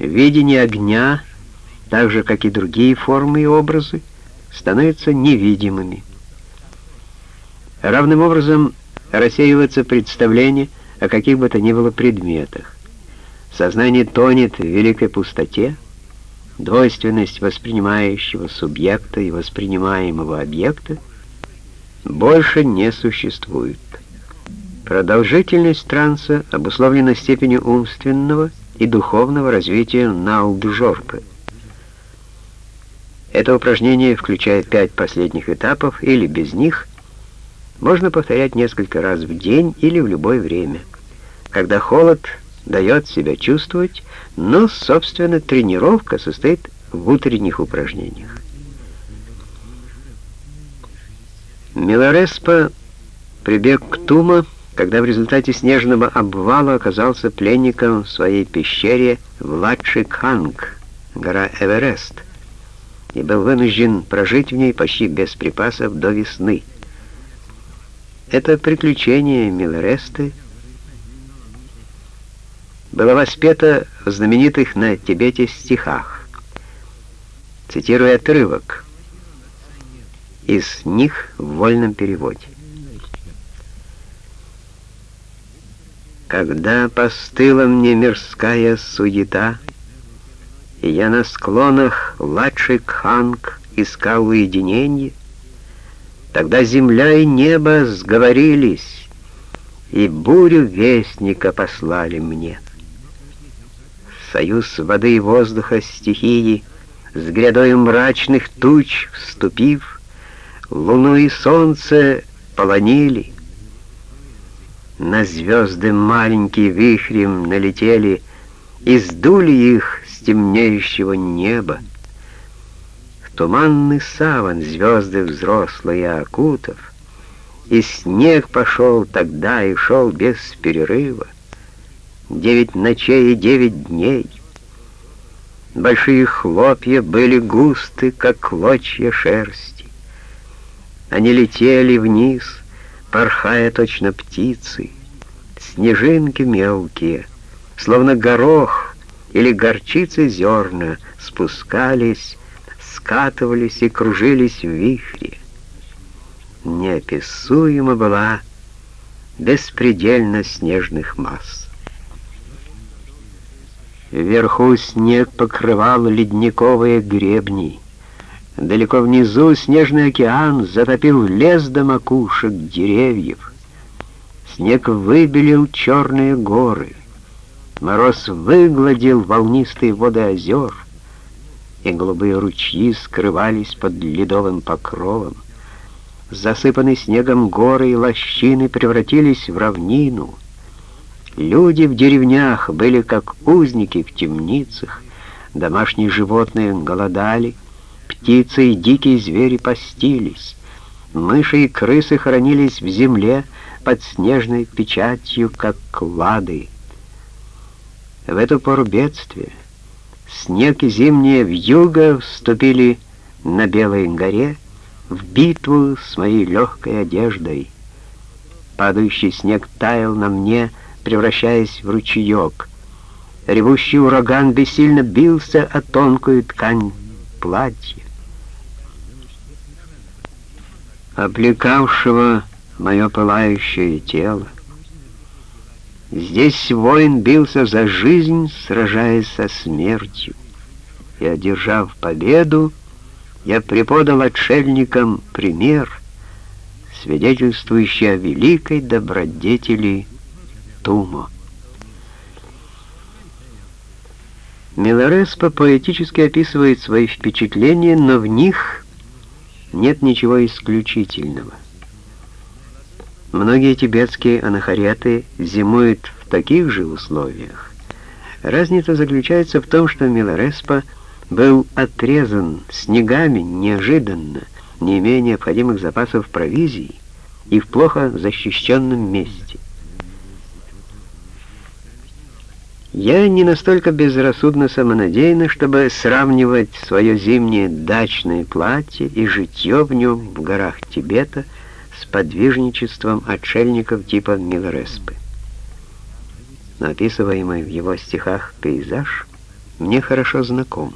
Видение огня, так же, как и другие формы и образы, становятся невидимыми. Равным образом рассеивается представление о каких бы то ни было предметах. Сознание тонет в великой пустоте, двойственность воспринимающего субъекта и воспринимаемого объекта больше не существует. Продолжительность транса обусловлена степенью умственного и духовного развития Наулджорпы. Это упражнение включает пять последних этапов, или без них можно повторять несколько раз в день или в любое время, когда холод дает себя чувствовать, но, собственно, тренировка состоит в утренних упражнениях. Милареспа прибег к Тума, когда в результате снежного обвала оказался пленником в своей пещере в Латши-Канг, гора Эверест, и был вынужден прожить в ней почти без припасов до весны. Это приключение Миларесты было воспето в знаменитых на Тибете стихах. Цитирую отрывок из них в вольном переводе. Когда постыла мне мирская суета, И я на склонах Ладшик Ханг искал уединенье, Тогда земля и небо сговорились, И бурю вестника послали мне. Союз воды и воздуха стихии С грядой мрачных туч вступив, Луну и солнце полонили — на звезды маленькие вихрем налетели И сдули их с темнеющего неба. В туманный саван звезды взрослые окутав, И снег пошел тогда и шел без перерыва. Девять ночей и девять дней. Большие хлопья были густы, как клочья шерсти. Они летели вниз — порхая точно птицы, снежинки мелкие, словно горох или горчицы зерна, спускались, скатывались и кружились в вихре. Неописуема была беспредельно снежных масс. Вверху снег покрывал ледниковые гребни, Далеко внизу снежный океан затопил лес до макушек деревьев. Снег выбелил черные горы. Мороз выгладил волнистые воды озер, и голубые ручьи скрывались под ледовым покровом. Засыпанные снегом горы и лощины превратились в равнину. Люди в деревнях были как узники в темницах, домашние животные голодали — Птицы и дикие звери постились. Мыши и крысы хранились в земле под снежной печатью, как клады. В эту пору бедствия снег и зимние вьюга вступили на Белой горе в битву с моей легкой одеждой. Падающий снег таял на мне, превращаясь в ручеек. Ревущий ураган бессильно бился о тонкую ткань платья. Облекавшего мое пылающее тело. Здесь воин бился за жизнь, сражаясь со смертью, и, одержав победу, я преподал отшельникам пример, свидетельствующий о великой добродетели Тумо. Милареспо поэтически описывает свои впечатления, но в них нет ничего исключительного. Многие тибетские анахареты зимуют в таких же условиях. Разница заключается в том, что Милареспа был отрезан снегами неожиданно, не имея необходимых запасов провизии и в плохо защищенном месте. Я не настолько безрассудно самонадеянна, чтобы сравнивать свое зимнее дачное платье и житье в нем в горах Тибета с подвижничеством отшельников типа Милреспы. Но описываемый в его стихах пейзаж мне хорошо знаком.